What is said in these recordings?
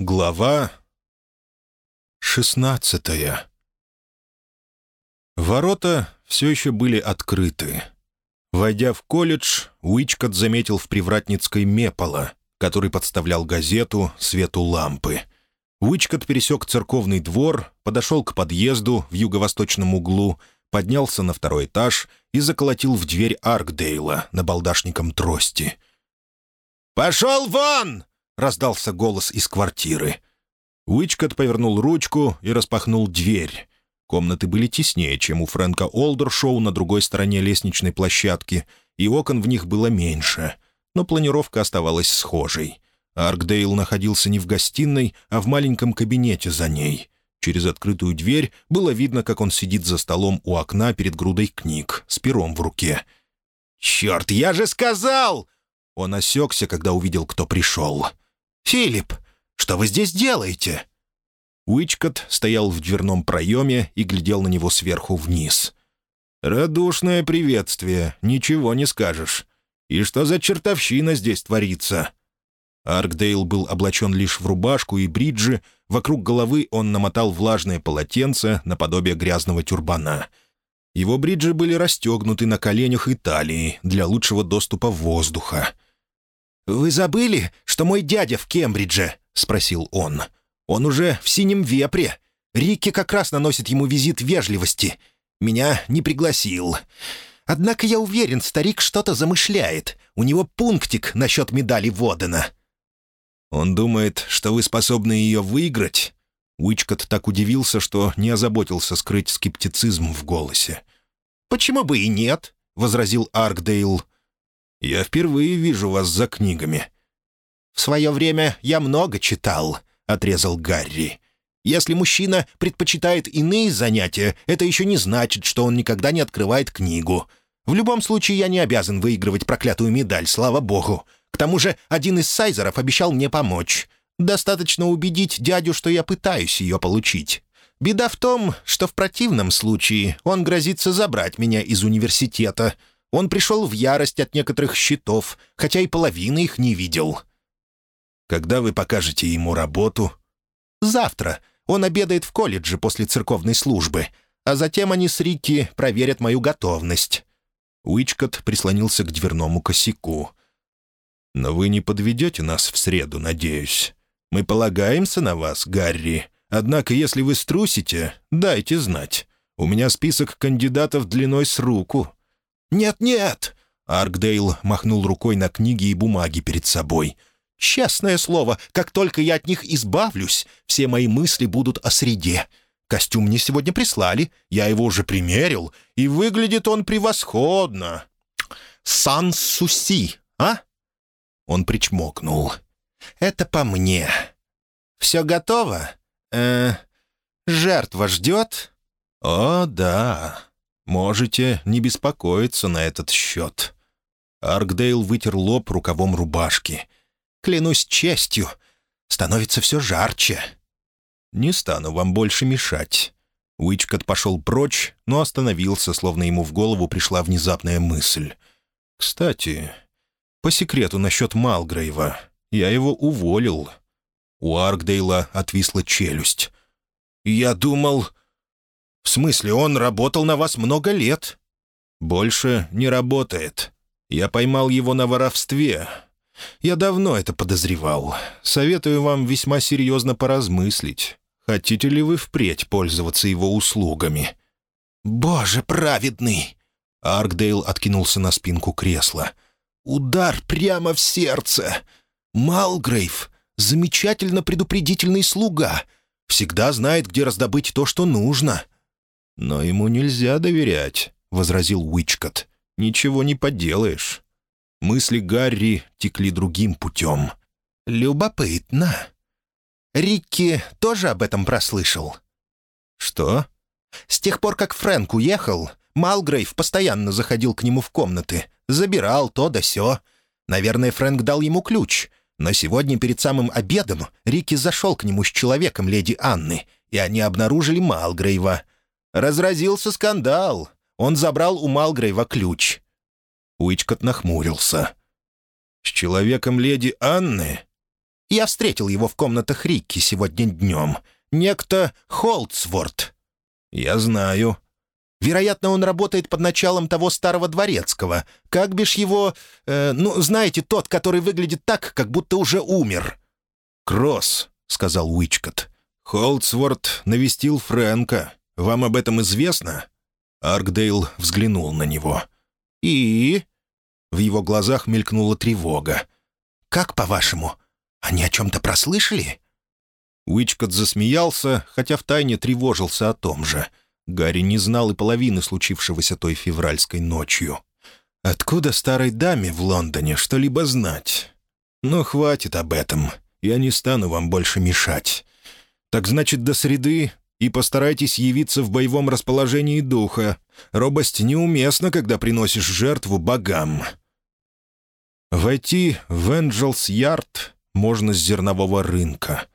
Глава шестнадцатая Ворота все еще были открыты. Войдя в колледж, Уичкот заметил в привратницкой Мепола, который подставлял газету свету лампы. Уичкот пересек церковный двор, подошел к подъезду в юго-восточном углу, поднялся на второй этаж и заколотил в дверь Аркдейла на балдашником трости. «Пошел вон!» Раздался голос из квартиры. Уичкот повернул ручку и распахнул дверь. Комнаты были теснее, чем у Фрэнка Олдершоу на другой стороне лестничной площадки, и окон в них было меньше, но планировка оставалась схожей. Аркдейл находился не в гостиной, а в маленьком кабинете за ней. Через открытую дверь было видно, как он сидит за столом у окна перед грудой книг, с пером в руке. «Черт, я же сказал!» Он осекся, когда увидел, кто пришел. «Филипп, что вы здесь делаете?» Уичкот стоял в дверном проеме и глядел на него сверху вниз. «Радушное приветствие, ничего не скажешь. И что за чертовщина здесь творится?» Аркдейл был облачен лишь в рубашку и бриджи, вокруг головы он намотал влажное полотенце наподобие грязного тюрбана. Его бриджи были расстегнуты на коленях и талии для лучшего доступа воздуха. «Вы забыли, что мой дядя в Кембридже?» — спросил он. «Он уже в синем вепре. Рикки как раз наносит ему визит вежливости. Меня не пригласил. Однако я уверен, старик что-то замышляет. У него пунктик насчет медали Водена». «Он думает, что вы способны ее выиграть?» Уичкот так удивился, что не озаботился скрыть скептицизм в голосе. «Почему бы и нет?» — возразил Аркдейл. Я впервые вижу вас за книгами». «В свое время я много читал», — отрезал Гарри. «Если мужчина предпочитает иные занятия, это еще не значит, что он никогда не открывает книгу. В любом случае, я не обязан выигрывать проклятую медаль, слава богу. К тому же один из сайзеров обещал мне помочь. Достаточно убедить дядю, что я пытаюсь ее получить. Беда в том, что в противном случае он грозится забрать меня из университета. Он пришел в ярость от некоторых счетов, хотя и половины их не видел. «Когда вы покажете ему работу?» «Завтра. Он обедает в колледже после церковной службы, а затем они с Рикки проверят мою готовность». Уичкот прислонился к дверному косяку. «Но вы не подведете нас в среду, надеюсь. Мы полагаемся на вас, Гарри. Однако, если вы струсите, дайте знать. У меня список кандидатов длиной с руку, «Нет-нет!» — Аркдейл махнул рукой на книги и бумаги перед собой. «Честное слово, как только я от них избавлюсь, все мои мысли будут о среде. Костюм мне сегодня прислали, я его уже примерил, и выглядит он превосходно. Сан-Суси, а?» Он причмокнул. «Это по мне. Все готово? Э, жертва ждет?» «О, да. Можете не беспокоиться на этот счет». Аркдейл вытер лоб рукавом рубашки. «Клянусь честью, становится все жарче». «Не стану вам больше мешать». Уичкот пошел прочь, но остановился, словно ему в голову пришла внезапная мысль. «Кстати, по секрету насчет Малгрейва. Я его уволил». У Аркдейла отвисла челюсть. «Я думал, «В смысле, он работал на вас много лет?» «Больше не работает. Я поймал его на воровстве. Я давно это подозревал. Советую вам весьма серьезно поразмыслить. Хотите ли вы впредь пользоваться его услугами?» «Боже праведный!» Аркдейл откинулся на спинку кресла. «Удар прямо в сердце! Малгрейв — замечательно предупредительный слуга. Всегда знает, где раздобыть то, что нужно. «Но ему нельзя доверять», — возразил Уичкот. «Ничего не поделаешь». Мысли Гарри текли другим путем. «Любопытно. Рикки тоже об этом прослышал?» «Что?» «С тех пор, как Фрэнк уехал, Малгрейв постоянно заходил к нему в комнаты, забирал то да сё. Наверное, Фрэнк дал ему ключ, но сегодня перед самым обедом Рикки зашел к нему с человеком леди Анны, и они обнаружили Малгрейва. Разразился скандал. Он забрал у Малгрейва ключ. Уичкот нахмурился. «С человеком леди Анны?» Я встретил его в комнатах Рикки сегодня днем. Некто Холдсворт». «Я знаю». «Вероятно, он работает под началом того старого дворецкого. Как бишь его... Э, ну, знаете, тот, который выглядит так, как будто уже умер». «Кросс», — сказал Уичкот. «Холдсворт навестил Фрэнка. Вам об этом известно?» Аркдейл взглянул на него. «И?» В его глазах мелькнула тревога. «Как, по-вашему, они о чем-то прослышали?» Уичкот засмеялся, хотя втайне тревожился о том же. Гарри не знал и половины случившегося той февральской ночью. «Откуда старой даме в Лондоне что-либо знать? Ну, хватит об этом. Я не стану вам больше мешать. Так значит, до среды и постарайтесь явиться в боевом расположении духа. Робость неуместна, когда приносишь жертву богам». Войти в Энджелс Ярд можно с зернового рынка.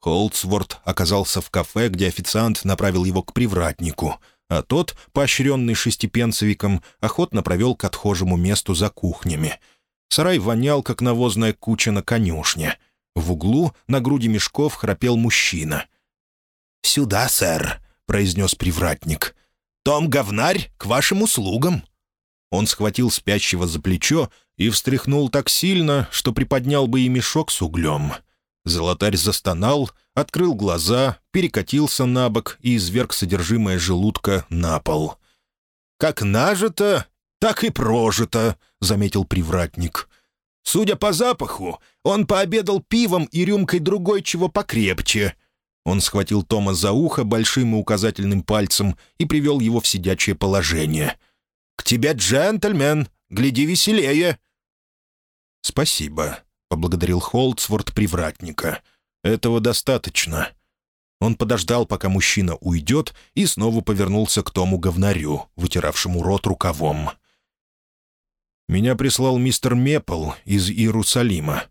Холдсворт оказался в кафе, где официант направил его к привратнику, а тот, поощренный шестипенцевиком, охотно провел к отхожему месту за кухнями. Сарай вонял, как навозная куча на конюшне. В углу на груди мешков храпел мужчина. «Сюда, сэр», — произнес привратник. «Том Говнарь к вашим услугам». Он схватил спящего за плечо и встряхнул так сильно, что приподнял бы и мешок с углем. Золотарь застонал, открыл глаза, перекатился на бок и изверг содержимое желудка на пол. «Как нажито, так и прожито», — заметил привратник. «Судя по запаху, он пообедал пивом и рюмкой другой чего покрепче». Он схватил Тома за ухо большим и указательным пальцем и привел его в сидячее положение. «К тебе, джентльмен! Гляди веселее!» «Спасибо», — поблагодарил Холдсворт привратника. «Этого достаточно». Он подождал, пока мужчина уйдет, и снова повернулся к тому говнарю, вытиравшему рот рукавом. «Меня прислал мистер Мепл из Иерусалима».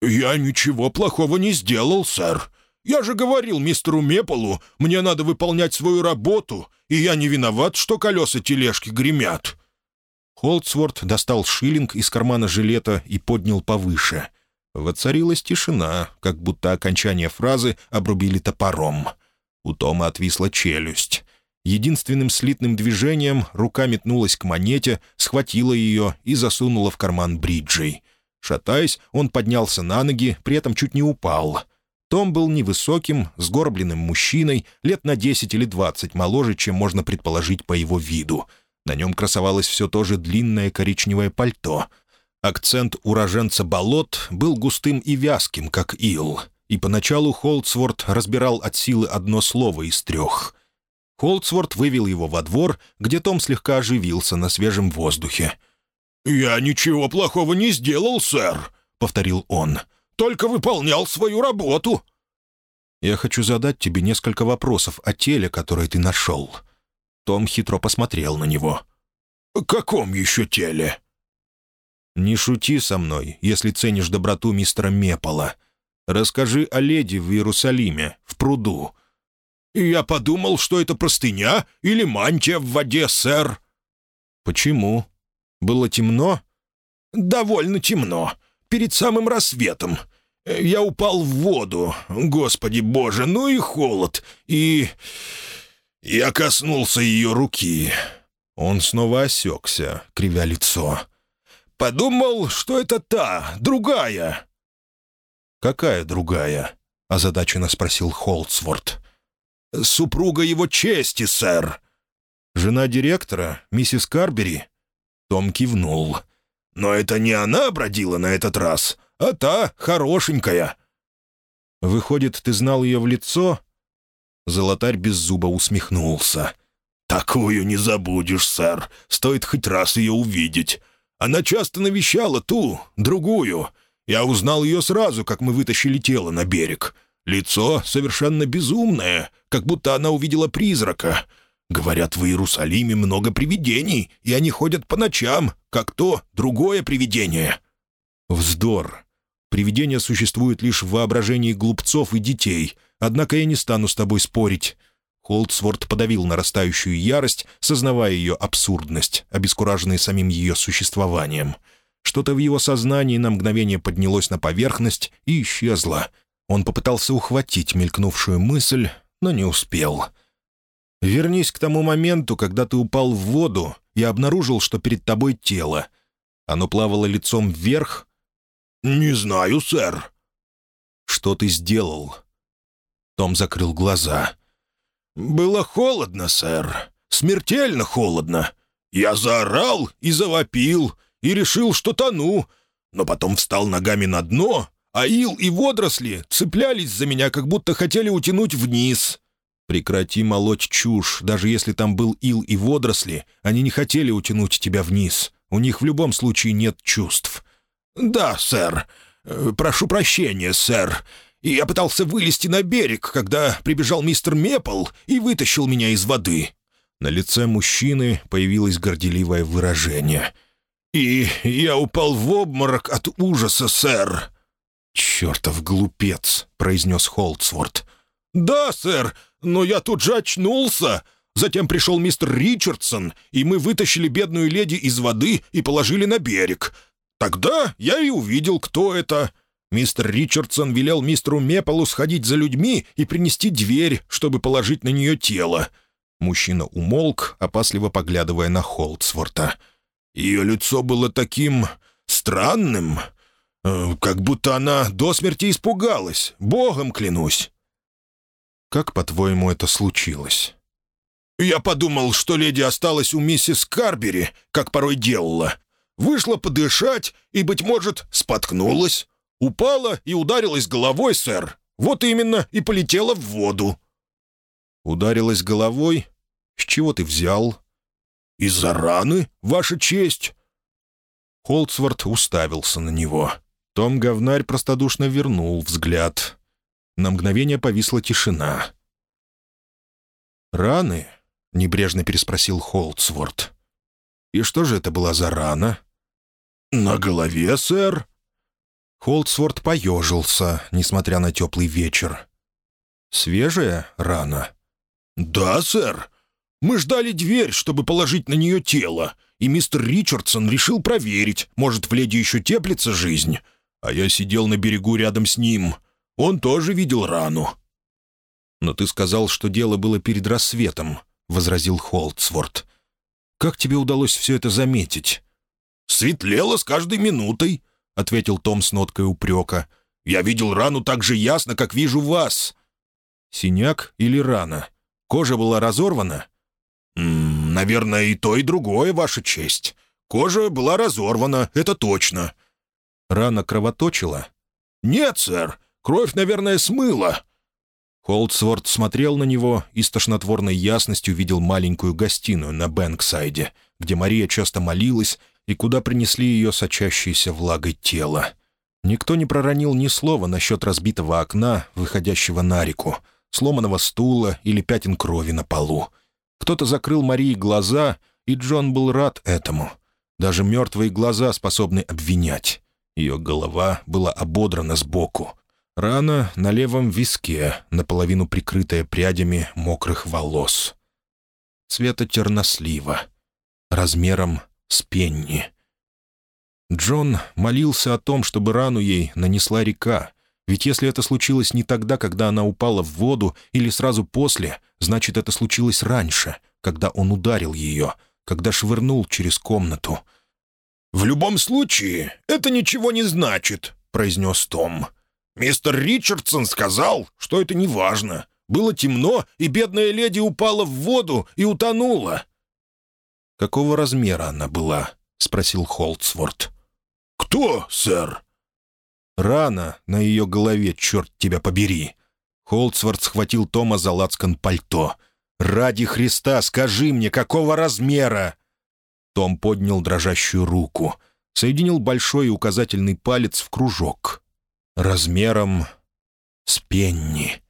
«Я ничего плохого не сделал, сэр. Я же говорил мистеру Меполу, мне надо выполнять свою работу, и я не виноват, что колеса тележки гремят». Холдсворт достал шиллинг из кармана жилета и поднял повыше. Воцарилась тишина, как будто окончание фразы обрубили топором. У Тома отвисла челюсть. Единственным слитным движением рука метнулась к монете, схватила ее и засунула в карман бриджей. Шатаясь, он поднялся на ноги, при этом чуть не упал. Том был невысоким, сгорбленным мужчиной, лет на десять или двадцать моложе, чем можно предположить по его виду — на нем красовалось все то же длинное коричневое пальто. Акцент уроженца болот был густым и вязким, как ил, и поначалу Холдсворт разбирал от силы одно слово из трех. Холдсворт вывел его во двор, где Том слегка оживился на свежем воздухе. «Я ничего плохого не сделал, сэр», — повторил он. «Только выполнял свою работу». «Я хочу задать тебе несколько вопросов о теле, которое ты нашел», том хитро посмотрел на него. «Каком еще теле?» «Не шути со мной, если ценишь доброту мистера Мепола. Расскажи о леди в Иерусалиме, в пруду». «Я подумал, что это простыня или мантия в воде, сэр». «Почему? Было темно?» «Довольно темно. Перед самым рассветом. Я упал в воду. Господи боже, ну и холод. И... Я коснулся ее руки. Он снова осекся, кривя лицо. «Подумал, что это та, другая». «Какая другая?» — озадаченно спросил Холдсворт. «Супруга его чести, сэр». «Жена директора, миссис Карбери?» Том кивнул. «Но это не она бродила на этот раз, а та хорошенькая». «Выходит, ты знал ее в лицо?» Золотарь без зуба усмехнулся. «Такую не забудешь, сэр. Стоит хоть раз ее увидеть. Она часто навещала ту, другую. Я узнал ее сразу, как мы вытащили тело на берег. Лицо совершенно безумное, как будто она увидела призрака. Говорят, в Иерусалиме много привидений, и они ходят по ночам, как то другое привидение». «Вздор. Привидения существуют лишь в воображении глупцов и детей, Однако я не стану с тобой спорить». Холдсворт подавил нарастающую ярость, сознавая ее абсурдность, обескураженный самим ее существованием. Что-то в его сознании на мгновение поднялось на поверхность и исчезло. Он попытался ухватить мелькнувшую мысль, но не успел. «Вернись к тому моменту, когда ты упал в воду и обнаружил, что перед тобой тело. Оно плавало лицом вверх?» «Не знаю, сэр». «Что ты сделал?» Том закрыл глаза. «Было холодно, сэр. Смертельно холодно. Я заорал и завопил, и решил, что тону, но потом встал ногами на дно, а ил и водоросли цеплялись за меня, как будто хотели утянуть вниз». «Прекрати молоть чушь. Даже если там был ил и водоросли, они не хотели утянуть тебя вниз. У них в любом случае нет чувств». «Да, сэр. Э, прошу прощения, сэр. Я пытался вылезти на берег, когда прибежал мистер Мепл и вытащил меня из воды». На лице мужчины появилось горделивое выражение. «И я упал в обморок от ужаса, сэр». «Чертов глупец», — произнес Холдсворт. «Да, сэр, но я тут же очнулся. Затем пришел мистер Ричардсон, и мы вытащили бедную леди из воды и положили на берег. Тогда я и увидел, кто это. Мистер Ричардсон велел мистеру Меполу сходить за людьми и принести дверь, чтобы положить на нее тело». Мужчина умолк, опасливо поглядывая на Холдсворта. «Ее лицо было таким... странным, э, как будто она до смерти испугалась, богом клянусь». «Как, по-твоему, это случилось?» «Я подумал, что леди осталась у миссис Карбери, как порой делала. Вышла подышать и, быть может, споткнулась. Упала и ударилась головой, сэр. Вот именно, и полетела в воду». «Ударилась головой? С чего ты взял?» «Из-за раны, ваша честь». Холдсворт уставился на него. Том Говнарь простодушно вернул взгляд. На мгновение повисла тишина. «Раны?» — небрежно переспросил Холдсворт. «И что же это была за рана?» «На голове, сэр», Холдсворт поежился, несмотря на теплый вечер. «Свежая рана?» «Да, сэр. Мы ждали дверь, чтобы положить на нее тело, и мистер Ричардсон решил проверить, может, в леди еще теплится жизнь. А я сидел на берегу рядом с ним. Он тоже видел рану». «Но ты сказал, что дело было перед рассветом», — возразил Холдсворт. «Как тебе удалось все это заметить?» «Светлело с каждой минутой», — ответил Том с ноткой упрека. «Я видел рану так же ясно, как вижу вас». «Синяк или рана? Кожа была разорвана?» «Наверное, и то, и другое, Ваша честь. Кожа была разорвана, это точно». «Рана кровоточила?» «Нет, сэр. Кровь, наверное, смыла». Холдсворт смотрел на него и с тошнотворной ясностью видел маленькую гостиную на Бэнксайде, где Мария часто молилась и куда принесли ее сочащееся влагой тело. Никто не проронил ни слова насчет разбитого окна, выходящего на реку, сломанного стула или пятен крови на полу. Кто-то закрыл Марии глаза, и Джон был рад этому. Даже мертвые глаза способны обвинять. Ее голова была ободрана сбоку. Рана на левом виске, наполовину прикрытая прядями мокрых волос. Цвета тернослива. Размером с Пенни. Джон молился о том, чтобы рану ей нанесла река, ведь если это случилось не тогда, когда она упала в воду, или сразу после, значит, это случилось раньше, когда он ударил ее, когда швырнул через комнату. «В любом случае, это ничего не значит», — произнес Том. «Мистер Ричардсон сказал, что это не важно. Было темно, и бедная леди упала в воду и утонула. «Какого размера она была?» — спросил Холдсворт. «Кто, сэр?» «Рана на ее голове, черт тебя побери!» Холдсворт схватил Тома за лацкан пальто. «Ради Христа, скажи мне, какого размера?» Том поднял дрожащую руку, соединил большой и указательный палец в кружок. «Размером с пенни».